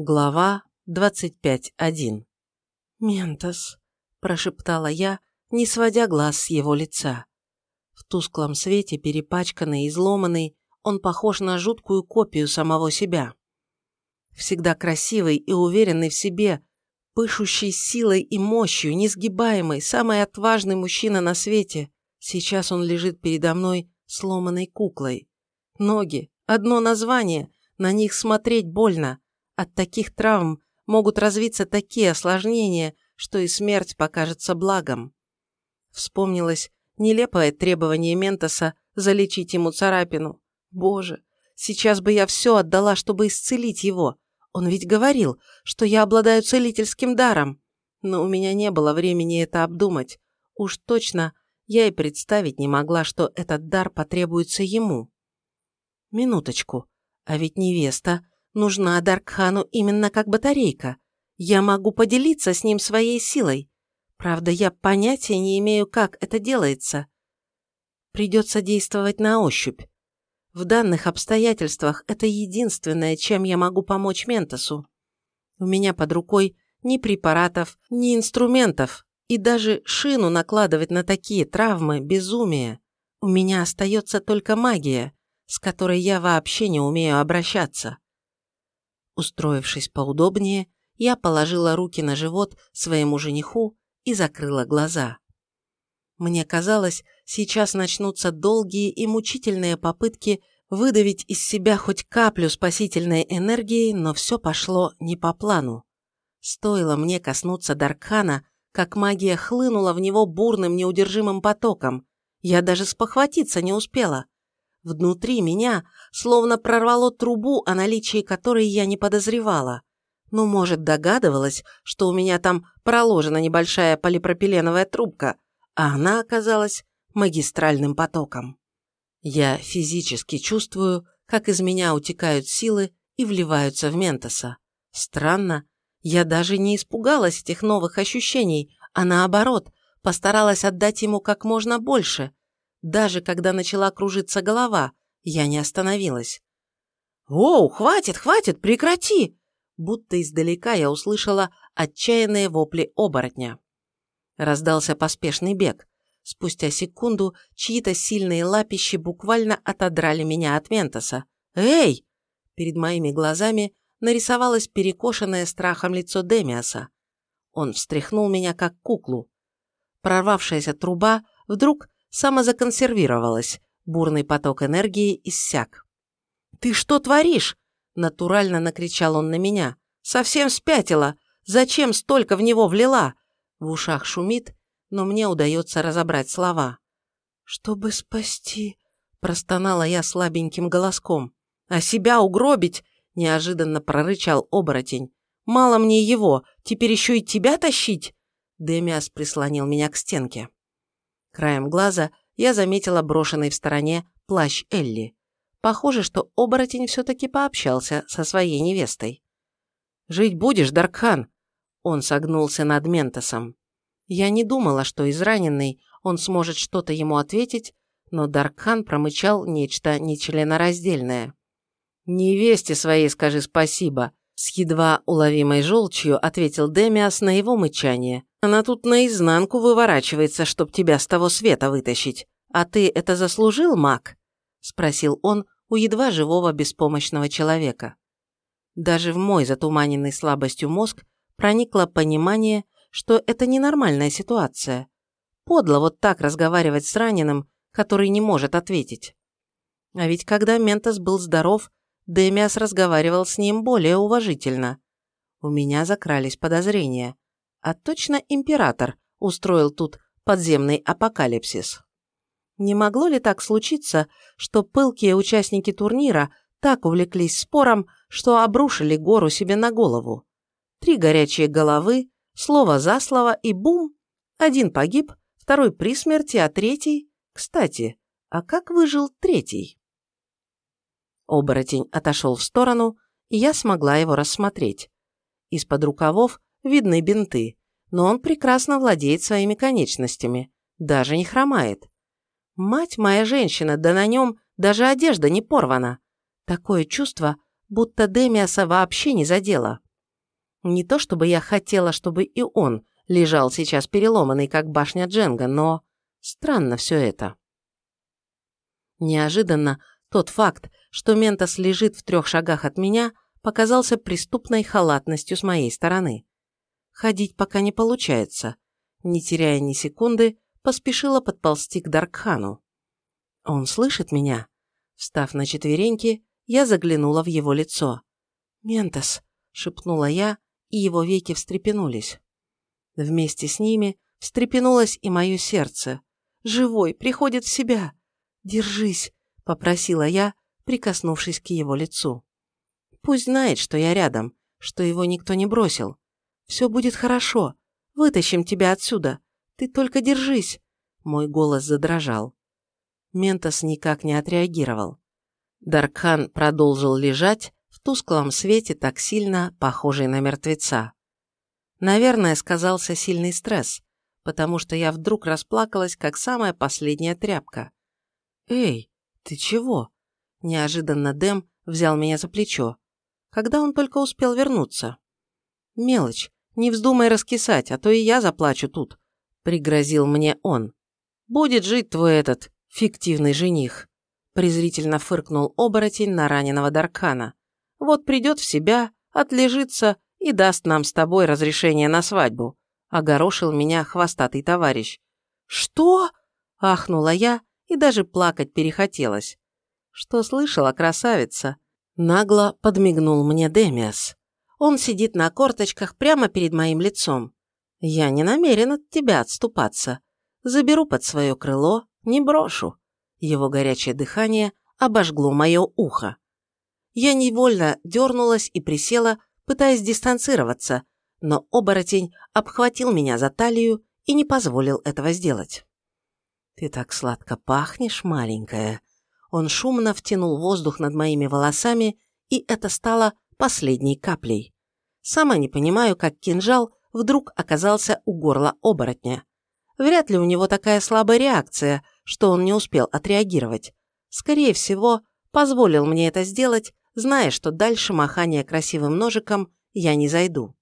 Глава 25.1 «Ментос», – прошептала я, не сводя глаз с его лица. В тусклом свете, перепачканный и изломанный, он похож на жуткую копию самого себя. Всегда красивый и уверенный в себе, пышущий силой и мощью, несгибаемый, самый отважный мужчина на свете, сейчас он лежит передо мной сломанной куклой. Ноги, одно название, на них смотреть больно – от таких травм могут развиться такие осложнения, что и смерть покажется благом. Вспомнилось нелепое требование Ментоса залечить ему царапину. Боже, сейчас бы я все отдала, чтобы исцелить его. Он ведь говорил, что я обладаю целительским даром. Но у меня не было времени это обдумать. Уж точно я и представить не могла, что этот дар потребуется ему. Минуточку, а ведь невеста нужна Даркхану именно как батарейка. Я могу поделиться с ним своей силой. Правда, я понятия не имею, как это делается. Придется действовать на ощупь. В данных обстоятельствах это единственное, чем я могу помочь Ментосу. У меня под рукой ни препаратов, ни инструментов, и даже шину накладывать на такие травмы – безумие. У меня остается только магия, с которой я вообще не умею обращаться. Устроившись поудобнее, я положила руки на живот своему жениху и закрыла глаза. Мне казалось, сейчас начнутся долгие и мучительные попытки выдавить из себя хоть каплю спасительной энергии, но все пошло не по плану. Стоило мне коснуться Даркхана, как магия хлынула в него бурным неудержимым потоком. Я даже спохватиться не успела. Внутри меня словно прорвало трубу, о наличии которой я не подозревала. Ну, может, догадывалась, что у меня там проложена небольшая полипропиленовая трубка, а она оказалась магистральным потоком. Я физически чувствую, как из меня утекают силы и вливаются в Ментоса. Странно, я даже не испугалась этих новых ощущений, а наоборот, постаралась отдать ему как можно больше, даже когда начала кружиться голова, я не остановилась. «Воу, хватит, хватит, прекрати!» Будто издалека я услышала отчаянные вопли оборотня. Раздался поспешный бег. Спустя секунду чьи-то сильные лапищи буквально отодрали меня от Ментоса. «Эй!» Перед моими глазами нарисовалось перекошенное страхом лицо Демиаса. Он встряхнул меня как куклу. Прорвавшаяся труба вдруг самозаконсервировалась, бурный поток энергии иссяк. «Ты что творишь?» – натурально накричал он на меня. «Совсем спятила! Зачем столько в него влила?» В ушах шумит, но мне удается разобрать слова. «Чтобы спасти», – простонала я слабеньким голоском. «А себя угробить?» – неожиданно прорычал оборотень. «Мало мне его, теперь еще и тебя тащить?» Демиас прислонил меня к стенке. Краем глаза я заметила брошенный в стороне плащ Элли. Похоже, что оборотень все-таки пообщался со своей невестой. «Жить будешь, Даркхан?» Он согнулся над Ментосом. Я не думала, что израненный он сможет что-то ему ответить, но Даркхан промычал нечто нечленораздельное. «Невесте своей скажи спасибо», — с едва уловимой желчью ответил Демиас на его мычание, она тут наизнанку выворачивается, чтоб тебя с того света вытащить. А ты это заслужил, маг?» – спросил он у едва живого беспомощного человека. Даже в мой затуманенный слабостью мозг проникло понимание, что это ненормальная ситуация. Подло вот так разговаривать с раненым, который не может ответить. А ведь когда Ментос был здоров, Демиас разговаривал с ним более уважительно. У меня закрались подозрения – а точно император устроил тут подземный апокалипсис. Не могло ли так случиться, что пылкие участники турнира так увлеклись спором, что обрушили гору себе на голову? Три горячие головы, слово за слово и бум! Один погиб, второй при смерти, а третий... Кстати, а как выжил третий? Оборотень отошел в сторону, и я смогла его рассмотреть. Из-под рукавов видны бинты, но он прекрасно владеет своими конечностями, даже не хромает. Мать моя женщина, да на нем даже одежда не порвана. Такое чувство, будто Демиаса вообще не задела. Не то чтобы я хотела, чтобы и он лежал сейчас переломанный, как башня Дженга, но странно все это. Неожиданно тот факт, что Ментос лежит в трех шагах от меня, показался преступной халатностью с моей стороны. Ходить пока не получается. Не теряя ни секунды, поспешила подползти к Даркхану. Он слышит меня? Встав на четвереньки, я заглянула в его лицо. «Ментос», — шепнула я, и его веки встрепенулись. Вместе с ними встрепенулось и мое сердце. «Живой, приходит в себя! Держись!» — попросила я, прикоснувшись к его лицу. «Пусть знает, что я рядом, что его никто не бросил. Все будет хорошо. Вытащим тебя отсюда. Ты только держись!» Мой голос задрожал. Ментос никак не отреагировал. Даркхан продолжил лежать в тусклом свете, так сильно похожий на мертвеца. Наверное, сказался сильный стресс, потому что я вдруг расплакалась, как самая последняя тряпка. «Эй, ты чего?» Неожиданно Дэм взял меня за плечо. Когда он только успел вернуться? «Мелочь, не вздумай раскисать, а то и я заплачу тут», — пригрозил мне он. «Будет жить твой этот фиктивный жених», — презрительно фыркнул оборотень на раненого Даркана. «Вот придет в себя, отлежится и даст нам с тобой разрешение на свадьбу», — огорошил меня хвостатый товарищ. «Что?» — ахнула я и даже плакать перехотелось. «Что слышала, красавица?» Нагло подмигнул мне Демиас. Он сидит на корточках прямо перед моим лицом. Я не намерен от тебя отступаться. Заберу под свое крыло, не брошу. Его горячее дыхание обожгло мое ухо. Я невольно дернулась и присела, пытаясь дистанцироваться, но оборотень обхватил меня за талию и не позволил этого сделать. «Ты так сладко пахнешь, маленькая!» Он шумно втянул воздух над моими волосами, и это стало последней каплей. Сама не понимаю, как кинжал вдруг оказался у горла оборотня. Вряд ли у него такая слабая реакция, что он не успел отреагировать. Скорее всего, позволил мне это сделать, зная, что дальше махания красивым ножиком я не зайду.